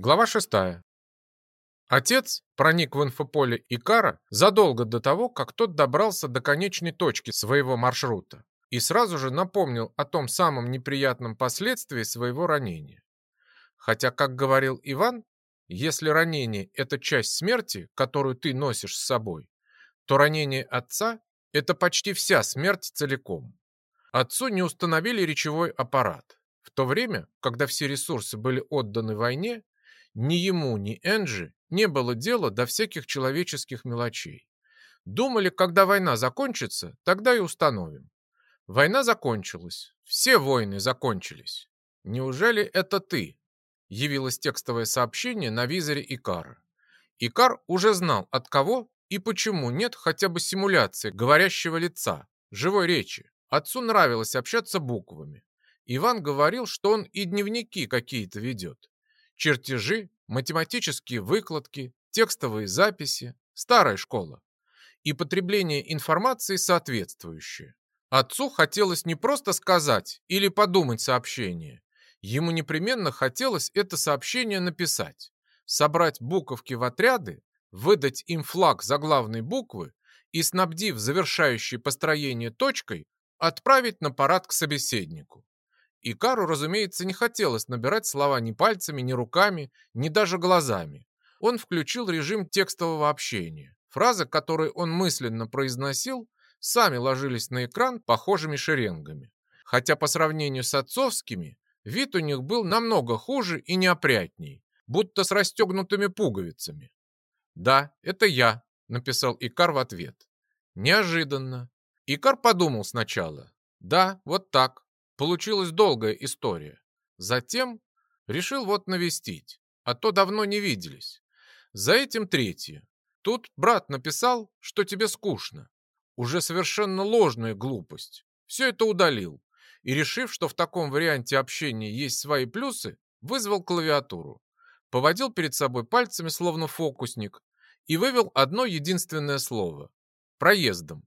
Глава 6. Отец проник в инфополе Икара задолго до того, как тот добрался до конечной точки своего маршрута и сразу же напомнил о том самом неприятном последствии своего ранения. Хотя, как говорил Иван, если ранение – это часть смерти, которую ты носишь с собой, то ранение отца – это почти вся смерть целиком. Отцу не установили речевой аппарат. В то время, когда все ресурсы были отданы войне, ни ему, ни Энджи не было дела до всяких человеческих мелочей. Думали, когда война закончится, тогда и установим. Война закончилась. Все войны закончились. Неужели это ты? Явилось текстовое сообщение на визоре Икара. Икар уже знал, от кого и почему нет хотя бы симуляции говорящего лица, живой речи. Отцу нравилось общаться буквами. Иван говорил, что он и дневники какие-то ведет чертежи, математические выкладки, текстовые записи, старая школа. И потребление информации соответствующее. Отцу хотелось не просто сказать или подумать сообщение. Ему непременно хотелось это сообщение написать, собрать буковки в отряды, выдать им флаг заглавной буквы и, снабдив завершающее построение точкой, отправить на парад к собеседнику. И Кару, разумеется, не хотелось набирать слова ни пальцами, ни руками, ни даже глазами. Он включил режим текстового общения. Фразы, которые он мысленно произносил, сами ложились на экран похожими шеренгами. Хотя по сравнению с отцовскими, вид у них был намного хуже и неопрятней, будто с расстегнутыми пуговицами. «Да, это я», — написал Икар в ответ. Неожиданно. Икар подумал сначала. «Да, вот так. Получилась долгая история. Затем решил вот навестить, а то давно не виделись. За этим третье. Тут брат написал, что тебе скучно. Уже совершенно ложная глупость. Все это удалил. И, решив, что в таком варианте общения есть свои плюсы, вызвал клавиатуру. Поводил перед собой пальцами, словно фокусник, и вывел одно единственное слово. Проездом.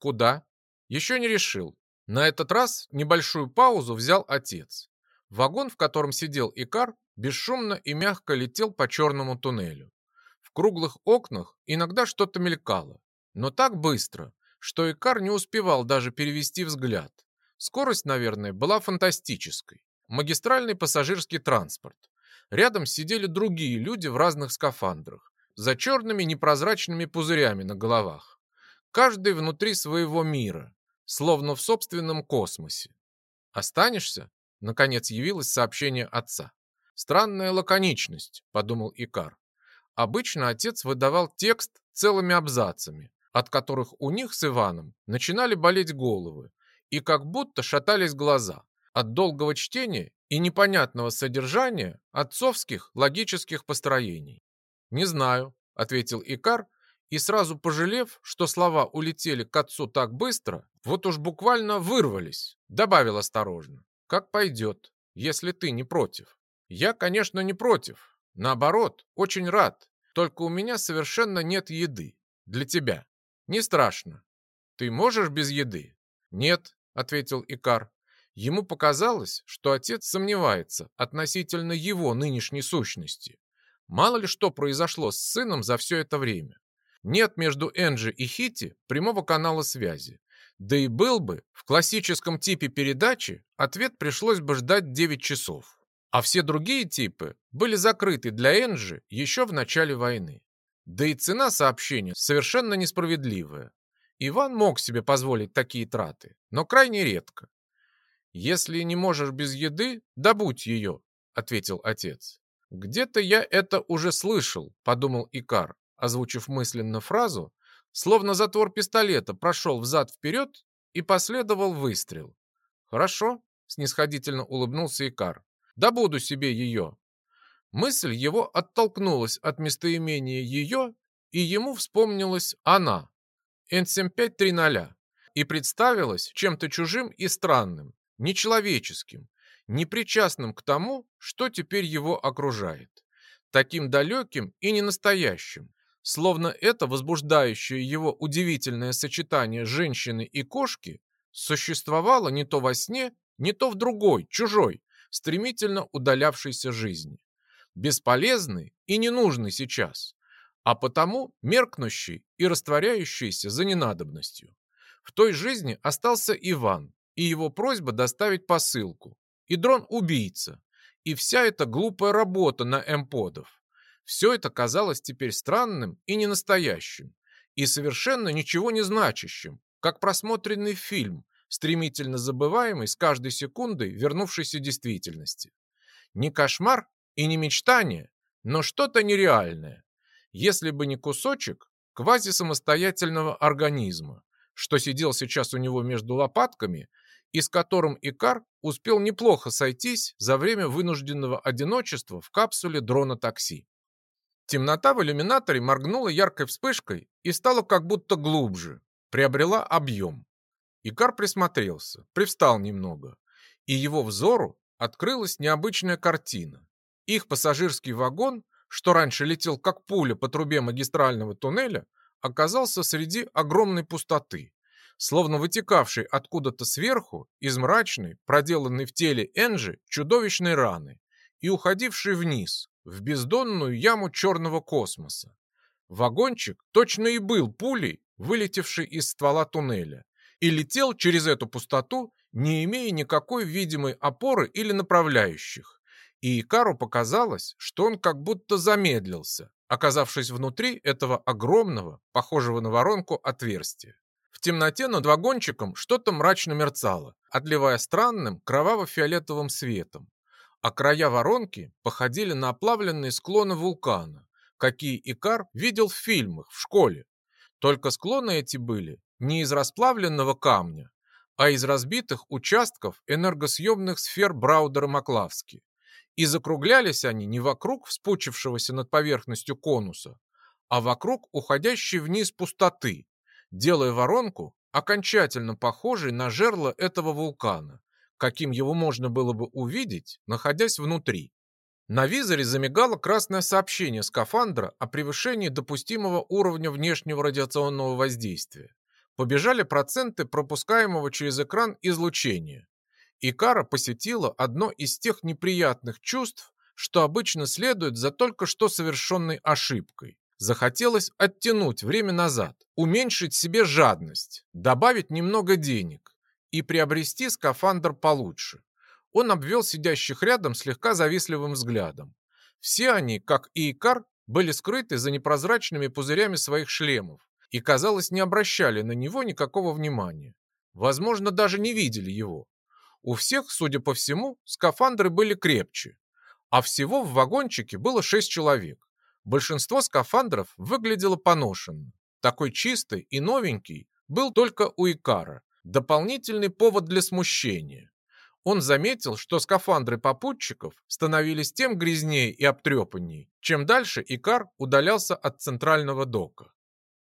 Куда? Еще не решил. На этот раз небольшую паузу взял отец. Вагон, в котором сидел Икар, бесшумно и мягко летел по черному туннелю. В круглых окнах иногда что-то мелькало, но так быстро, что Икар не успевал даже перевести взгляд. Скорость, наверное, была фантастической. Магистральный пассажирский транспорт. Рядом сидели другие люди в разных скафандрах, за черными непрозрачными пузырями на головах. Каждый внутри своего мира, словно в собственном космосе. «Останешься?» — наконец явилось сообщение отца. «Странная лаконичность», — подумал Икар. Обычно отец выдавал текст целыми абзацами, от которых у них с Иваном начинали болеть головы и как будто шатались глаза от долгого чтения и непонятного содержания отцовских логических построений. «Не знаю», — ответил Икар и сразу пожалев, что слова улетели к отцу так быстро, вот уж буквально вырвались, добавил осторожно. Как пойдет, если ты не против. Я, конечно, не против. Наоборот, очень рад. Только у меня совершенно нет еды. Для тебя. Не страшно. Ты можешь без еды? Нет, ответил Икар. Ему показалось, что отец сомневается относительно его нынешней сущности. Мало ли что произошло с сыном за все это время. Нет между Энджи и Хити прямого канала связи. Да и был бы, в классическом типе передачи ответ пришлось бы ждать 9 часов. А все другие типы были закрыты для Энджи еще в начале войны. Да и цена сообщения совершенно несправедливая. Иван мог себе позволить такие траты, но крайне редко. «Если не можешь без еды, добудь ее», — ответил отец. «Где-то я это уже слышал», — подумал Икар, озвучив мысленно фразу, словно затвор пистолета прошел взад-вперед и последовал выстрел. «Хорошо», — снисходительно улыбнулся Икар. «Добуду себе ее». Мысль его оттолкнулась от местоимения «ее», и ему вспомнилась она, N7530, и представилась чем-то чужим и странным, нечеловеческим, непричастным к тому, что теперь его окружает, таким далеким и ненастоящим, словно это возбуждающее его удивительное сочетание женщины и кошки существовало не то во сне, не то в другой, чужой, стремительно удалявшейся жизни. бесполезный и ненужный сейчас, а потому меркнущий и растворяющийся за ненадобностью. В той жизни остался Иван и его просьба доставить посылку, и дрон-убийца, и вся эта глупая работа на эмподов. Все это казалось теперь странным и ненастоящим, и совершенно ничего не значащим, как просмотренный фильм, стремительно забываемый с каждой секундой вернувшейся действительности. Не кошмар и не мечтание, но что-то нереальное. Если бы не кусочек квазисамостоятельного организма, что сидел сейчас у него между лопатками и с которым Икар успел неплохо сойтись за время вынужденного одиночества в капсуле дрона-такси. Темнота в иллюминаторе моргнула яркой вспышкой и стала как будто глубже, приобрела объем. Икар присмотрелся, привстал немного, и его взору открылась необычная картина. Их пассажирский вагон, что раньше летел как пуля по трубе магистрального туннеля, оказался среди огромной пустоты, словно вытекавшей откуда-то сверху из мрачной, проделанной в теле Энджи, чудовищной раны и уходившей вниз, в бездонную яму черного космоса. Вагончик точно и был пулей, вылетевшей из ствола туннеля, и летел через эту пустоту, не имея никакой видимой опоры или направляющих. И Икару показалось, что он как будто замедлился, оказавшись внутри этого огромного, похожего на воронку, отверстия. В темноте над вагончиком что-то мрачно мерцало, отливая странным кроваво-фиолетовым светом. А края воронки походили на оплавленные склоны вулкана, какие Икар видел в фильмах, в школе. Только склоны эти были не из расплавленного камня, а из разбитых участков энергосъемных сфер Браудера-Маклавски. И закруглялись они не вокруг вспучившегося над поверхностью конуса, а вокруг уходящей вниз пустоты, делая воронку окончательно похожей на жерло этого вулкана, каким его можно было бы увидеть, находясь внутри. На визоре замигало красное сообщение скафандра о превышении допустимого уровня внешнего радиационного воздействия побежали проценты пропускаемого через экран излучения. Икара посетила одно из тех неприятных чувств, что обычно следует за только что совершенной ошибкой. Захотелось оттянуть время назад, уменьшить себе жадность, добавить немного денег и приобрести скафандр получше. Он обвел сидящих рядом слегка завистливым взглядом. Все они, как и Икар, были скрыты за непрозрачными пузырями своих шлемов, и, казалось, не обращали на него никакого внимания. Возможно, даже не видели его. У всех, судя по всему, скафандры были крепче. А всего в вагончике было шесть человек. Большинство скафандров выглядело поношенно. Такой чистый и новенький был только у Икара. Дополнительный повод для смущения. Он заметил, что скафандры попутчиков становились тем грязнее и обтрепаннее, чем дальше Икар удалялся от центрального дока.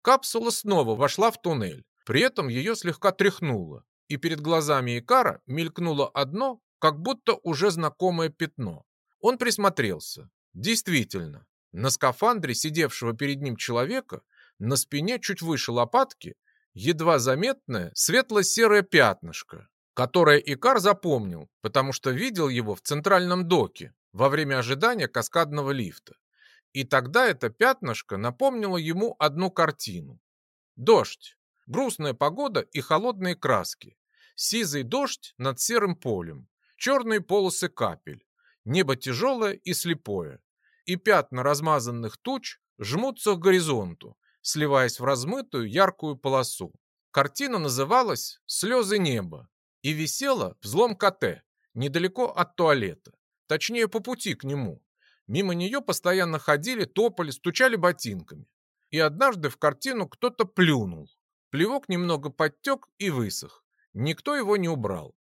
Капсула снова вошла в туннель. При этом ее слегка тряхнуло, и перед глазами Икара мелькнуло одно, как будто уже знакомое пятно. Он присмотрелся. Действительно, на скафандре сидевшего перед ним человека на спине чуть выше лопатки едва заметное светло-серое пятнышко, которое Икар запомнил, потому что видел его в центральном доке во время ожидания каскадного лифта. И тогда это пятнышко напомнило ему одну картину. Дождь, грустная погода и холодные краски. Сизый дождь над серым полем, черные полосы капель, небо тяжелое и слепое. И пятна размазанных туч жмутся к горизонту, сливаясь в размытую яркую полосу. Картина называлась «Слезы неба» и висела в злом коте, недалеко от туалета, точнее по пути к нему. Мимо нее постоянно ходили, топали, стучали ботинками. И однажды в картину кто-то плюнул. Плевок немного подтек и высох. Никто его не убрал.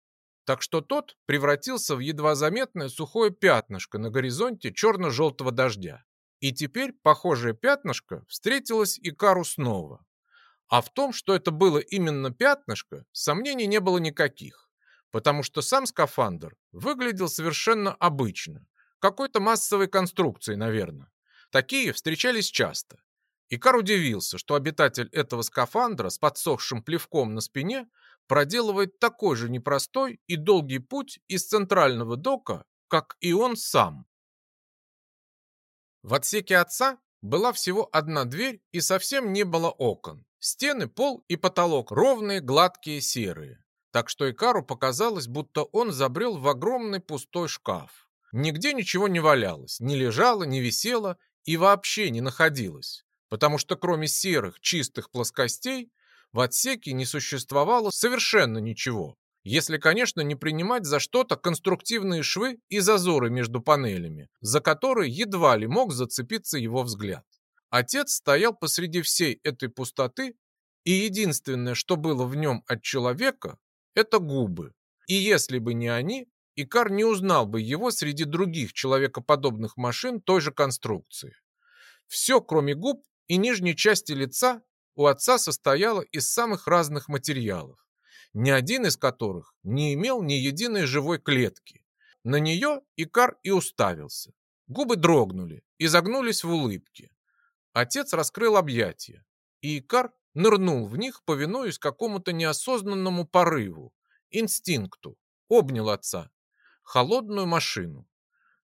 Так что тот превратился в едва заметное сухое пятнышко на горизонте черно-желтого дождя. И теперь похожее пятнышко встретилось и Кару снова. А в том, что это было именно пятнышко, сомнений не было никаких, потому что сам скафандр выглядел совершенно обычно, какой-то массовой конструкции, наверное. Такие встречались часто. Икар удивился, что обитатель этого скафандра с подсохшим плевком на спине проделывает такой же непростой и долгий путь из центрального дока, как и он сам. В отсеке отца была всего одна дверь и совсем не было окон. Стены, пол и потолок ровные, гладкие, серые. Так что Икару показалось, будто он забрел в огромный пустой шкаф. Нигде ничего не валялось, не лежало, не висело и вообще не находилось, потому что кроме серых чистых плоскостей в отсеке не существовало совершенно ничего, если, конечно, не принимать за что-то конструктивные швы и зазоры между панелями, за которые едва ли мог зацепиться его взгляд. Отец стоял посреди всей этой пустоты, и единственное, что было в нем от человека, это губы. И если бы не они, Икар не узнал бы его среди других человекоподобных машин той же конструкции. Все, кроме губ и нижней части лица, у отца состояло из самых разных материалов, ни один из которых не имел ни единой живой клетки. На нее Икар и уставился. Губы дрогнули и загнулись в улыбке. Отец раскрыл объятия, и Икар нырнул в них, повинуясь какому-то неосознанному порыву, инстинкту, обнял отца. Холодную машину.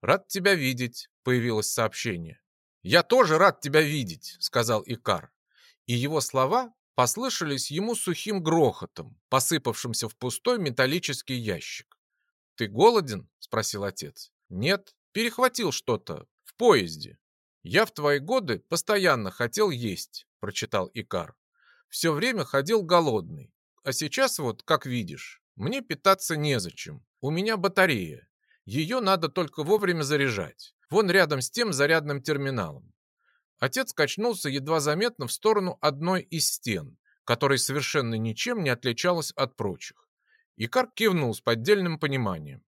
«Рад тебя видеть», — появилось сообщение. «Я тоже рад тебя видеть», — сказал Икар. И его слова послышались ему сухим грохотом, посыпавшимся в пустой металлический ящик. «Ты голоден?» — спросил отец. «Нет, перехватил что-то в поезде. Я в твои годы постоянно хотел есть», — прочитал Икар. «Все время ходил голодный. А сейчас вот, как видишь, мне питаться незачем. У меня батарея. Ее надо только вовремя заряжать. Вон рядом с тем зарядным терминалом. Отец качнулся едва заметно в сторону одной из стен, которая совершенно ничем не отличалась от прочих. Икар кивнул с поддельным пониманием.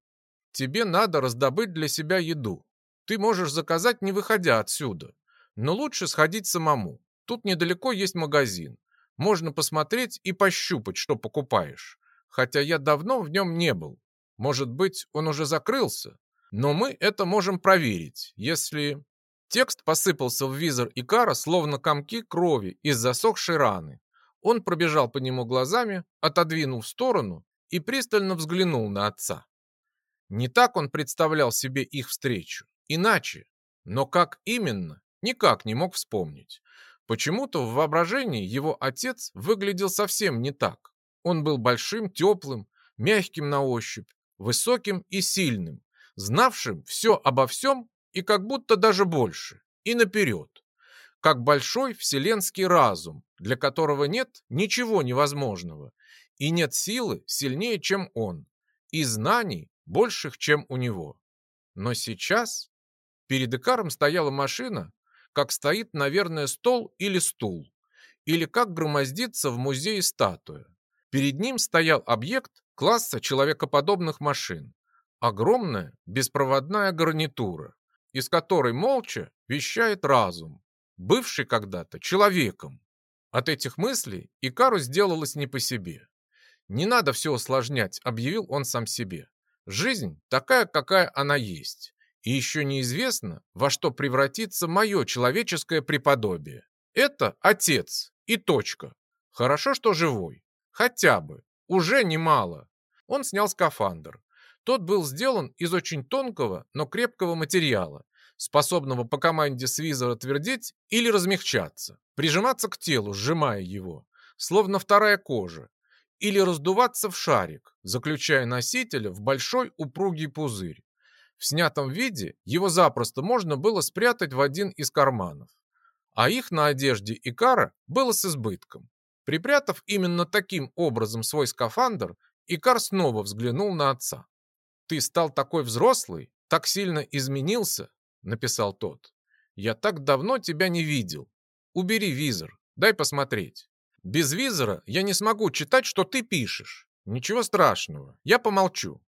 «Тебе надо раздобыть для себя еду. Ты можешь заказать, не выходя отсюда. Но лучше сходить самому. Тут недалеко есть магазин. Можно посмотреть и пощупать, что покупаешь. Хотя я давно в нем не был. Может быть, он уже закрылся? Но мы это можем проверить, если... Текст посыпался в визор Икара, словно комки крови из засохшей раны. Он пробежал по нему глазами, отодвинул в сторону и пристально взглянул на отца. Не так он представлял себе их встречу, иначе. Но как именно, никак не мог вспомнить. Почему-то в воображении его отец выглядел совсем не так. Он был большим, теплым, мягким на ощупь, высоким и сильным, знавшим все обо всем и как будто даже больше, и наперед. Как большой вселенский разум, для которого нет ничего невозможного, и нет силы сильнее, чем он, и знаний больших, чем у него. Но сейчас перед Икаром стояла машина, как стоит, наверное, стол или стул, или как громоздится в музее статуя. Перед ним стоял объект класса человекоподобных машин. Огромная беспроводная гарнитура, из которой молча вещает разум, бывший когда-то человеком. От этих мыслей Икару сделалось не по себе. «Не надо все усложнять», — объявил он сам себе. «Жизнь такая, какая она есть, и еще неизвестно, во что превратится мое человеческое преподобие. Это отец и точка. Хорошо, что живой. Хотя бы. Уже немало». Он снял скафандр, тот был сделан из очень тонкого, но крепкого материала, способного по команде свизора твердеть или размягчаться, прижиматься к телу, сжимая его, словно вторая кожа, или раздуваться в шарик, заключая носителя в большой упругий пузырь. В снятом виде его запросто можно было спрятать в один из карманов. А их на одежде Икара было с избытком. Припрятав именно таким образом свой скафандр, Икар снова взглянул на отца. «Ты стал такой взрослый, так сильно изменился», — написал тот. «Я так давно тебя не видел. Убери визор, дай посмотреть. Без визора я не смогу читать, что ты пишешь. Ничего страшного, я помолчу».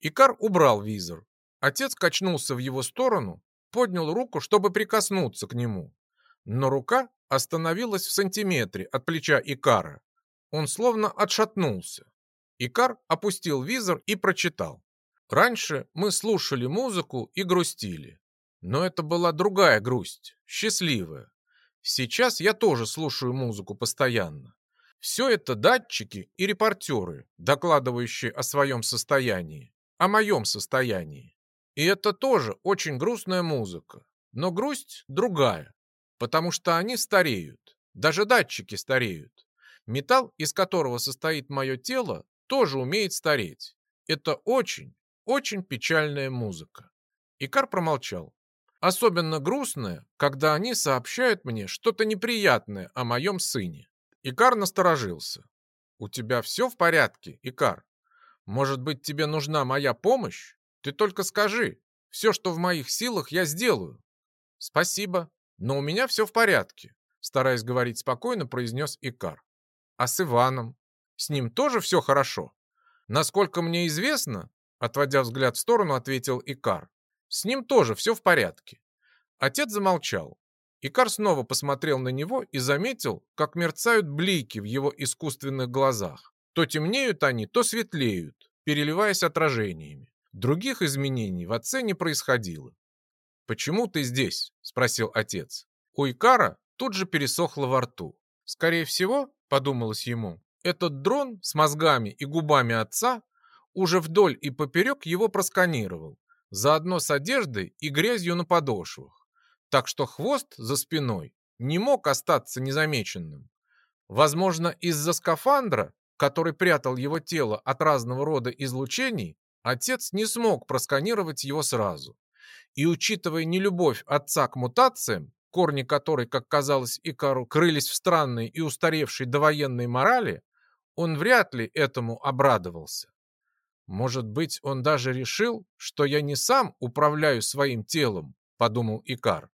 Икар убрал визор. Отец качнулся в его сторону, поднял руку, чтобы прикоснуться к нему. Но рука остановилась в сантиметре от плеча Икара. Он словно отшатнулся. Икар опустил визор и прочитал. Раньше мы слушали музыку и грустили. Но это была другая грусть, счастливая. Сейчас я тоже слушаю музыку постоянно. Все это датчики и репортеры, докладывающие о своем состоянии, о моем состоянии. И это тоже очень грустная музыка. Но грусть другая, потому что они стареют. Даже датчики стареют. Металл, из которого состоит мое тело, тоже умеет стареть. Это очень, очень печальная музыка. Икар промолчал. Особенно грустная, когда они сообщают мне что-то неприятное о моем сыне. Икар насторожился. «У тебя все в порядке, Икар? Может быть, тебе нужна моя помощь? Ты только скажи. Все, что в моих силах, я сделаю». «Спасибо, но у меня все в порядке», стараясь говорить спокойно, произнес Икар. «А с Иваном? С ним тоже все хорошо?» «Насколько мне известно, отводя взгляд в сторону, ответил Икар. С ним тоже все в порядке. Отец замолчал. Икар снова посмотрел на него и заметил, как мерцают блики в его искусственных глазах. То темнеют они, то светлеют, переливаясь отражениями. Других изменений в отце не происходило. «Почему ты здесь?» – спросил отец. У Икара тут же пересохло во рту. «Скорее всего, – подумалось ему, – этот дрон с мозгами и губами отца уже вдоль и поперек его просканировал заодно с одеждой и грязью на подошвах, так что хвост за спиной не мог остаться незамеченным. Возможно, из-за скафандра, который прятал его тело от разного рода излучений, отец не смог просканировать его сразу. И учитывая нелюбовь отца к мутациям, корни которой, как казалось Икару, крылись в странной и устаревшей довоенной морали, он вряд ли этому обрадовался. Может быть, он даже решил, что я не сам управляю своим телом, подумал Икар.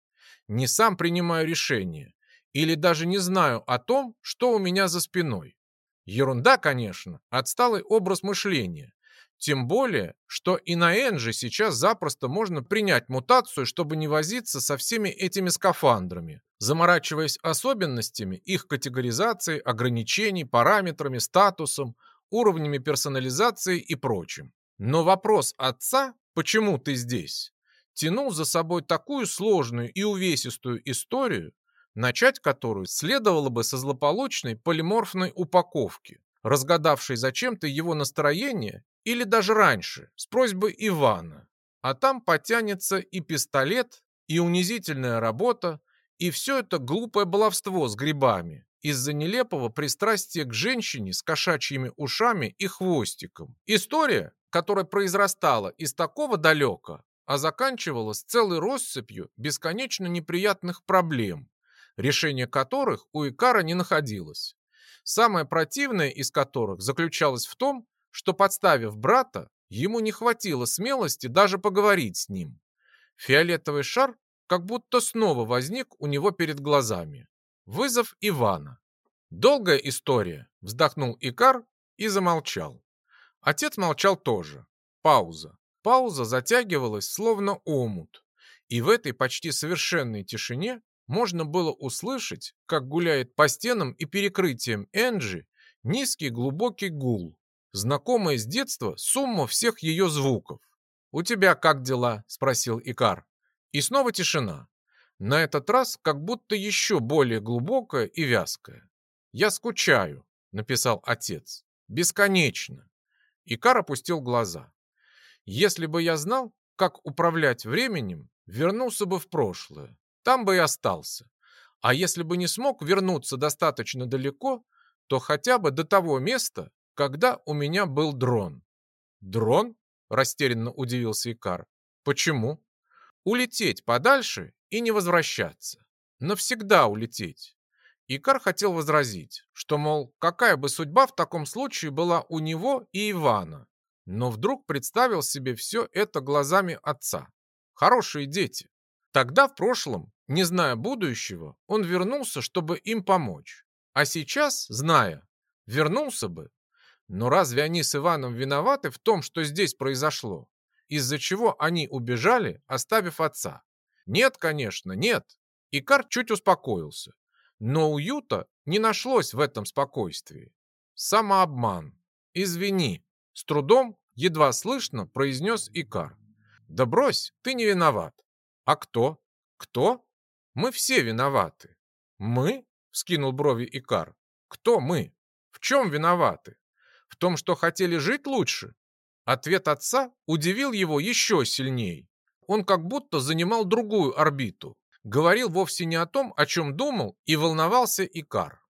Не сам принимаю решения. Или даже не знаю о том, что у меня за спиной. Ерунда, конечно, отсталый образ мышления. Тем более, что и на Энже сейчас запросто можно принять мутацию, чтобы не возиться со всеми этими скафандрами, заморачиваясь особенностями их категоризации, ограничений, параметрами, статусом, уровнями персонализации и прочим. Но вопрос отца «почему ты здесь?» тянул за собой такую сложную и увесистую историю, начать которую следовало бы со злополучной полиморфной упаковки, разгадавшей зачем-то его настроение или даже раньше, с просьбой Ивана. А там потянется и пистолет, и унизительная работа, и все это глупое баловство с грибами, из-за нелепого пристрастия к женщине с кошачьими ушами и хвостиком. История, которая произрастала из такого далека, а заканчивалась целой россыпью бесконечно неприятных проблем, решение которых у Икара не находилось. Самое противное из которых заключалось в том, что, подставив брата, ему не хватило смелости даже поговорить с ним. Фиолетовый шар как будто снова возник у него перед глазами. Вызов Ивана. Долгая история, вздохнул Икар и замолчал. Отец молчал тоже. Пауза. Пауза затягивалась, словно омут. И в этой почти совершенной тишине можно было услышать, как гуляет по стенам и перекрытиям Энджи низкий глубокий гул, знакомая с детства сумма всех ее звуков. «У тебя как дела?» – спросил Икар. И снова тишина. На этот раз как будто еще более глубокая и вязкая. «Я скучаю», — написал отец. «Бесконечно». Икар опустил глаза. «Если бы я знал, как управлять временем, вернулся бы в прошлое. Там бы и остался. А если бы не смог вернуться достаточно далеко, то хотя бы до того места, когда у меня был дрон». «Дрон?» – растерянно удивился Икар. «Почему?» «Улететь подальше и не возвращаться. Навсегда улететь. Икар хотел возразить, что, мол, какая бы судьба в таком случае была у него и Ивана, но вдруг представил себе все это глазами отца. Хорошие дети. Тогда в прошлом, не зная будущего, он вернулся, чтобы им помочь. А сейчас, зная, вернулся бы. Но разве они с Иваном виноваты в том, что здесь произошло? Из-за чего они убежали, оставив отца? Нет, конечно, нет. Икар чуть успокоился. Но уюта не нашлось в этом спокойствии. Самообман. Извини. С трудом, едва слышно, произнес Икар. Да брось, ты не виноват. А кто? Кто? Мы все виноваты. Мы? Вскинул брови Икар. Кто мы? В чем виноваты? В том, что хотели жить лучше? Ответ отца удивил его еще сильней. Он как будто занимал другую орбиту. Говорил вовсе не о том, о чем думал и волновался Икар.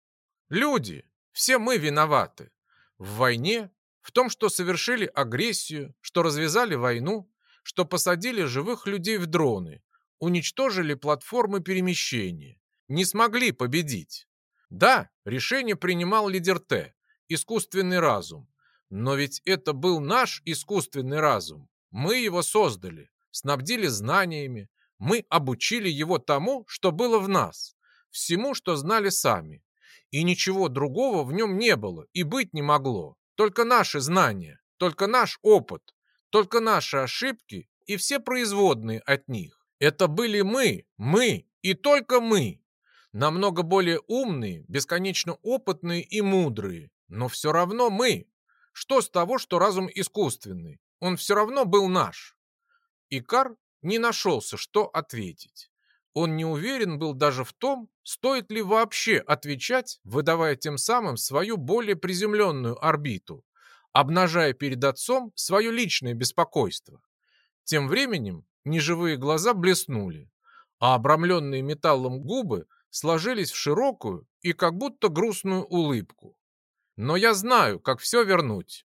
Люди, все мы виноваты. В войне, в том, что совершили агрессию, что развязали войну, что посадили живых людей в дроны, уничтожили платформы перемещения, не смогли победить. Да, решение принимал лидер Т, искусственный разум. Но ведь это был наш искусственный разум. Мы его создали, снабдили знаниями, мы обучили его тому, что было в нас, всему, что знали сами. И ничего другого в нем не было и быть не могло. Только наши знания, только наш опыт, только наши ошибки и все производные от них. Это были мы, мы и только мы. Намного более умные, бесконечно опытные и мудрые. Но все равно мы. Что с того, что разум искусственный? Он все равно был наш. Икар не нашелся, что ответить. Он не уверен был даже в том, стоит ли вообще отвечать, выдавая тем самым свою более приземленную орбиту, обнажая перед отцом свое личное беспокойство. Тем временем неживые глаза блеснули, а обрамленные металлом губы сложились в широкую и как будто грустную улыбку. Но я знаю, как все вернуть.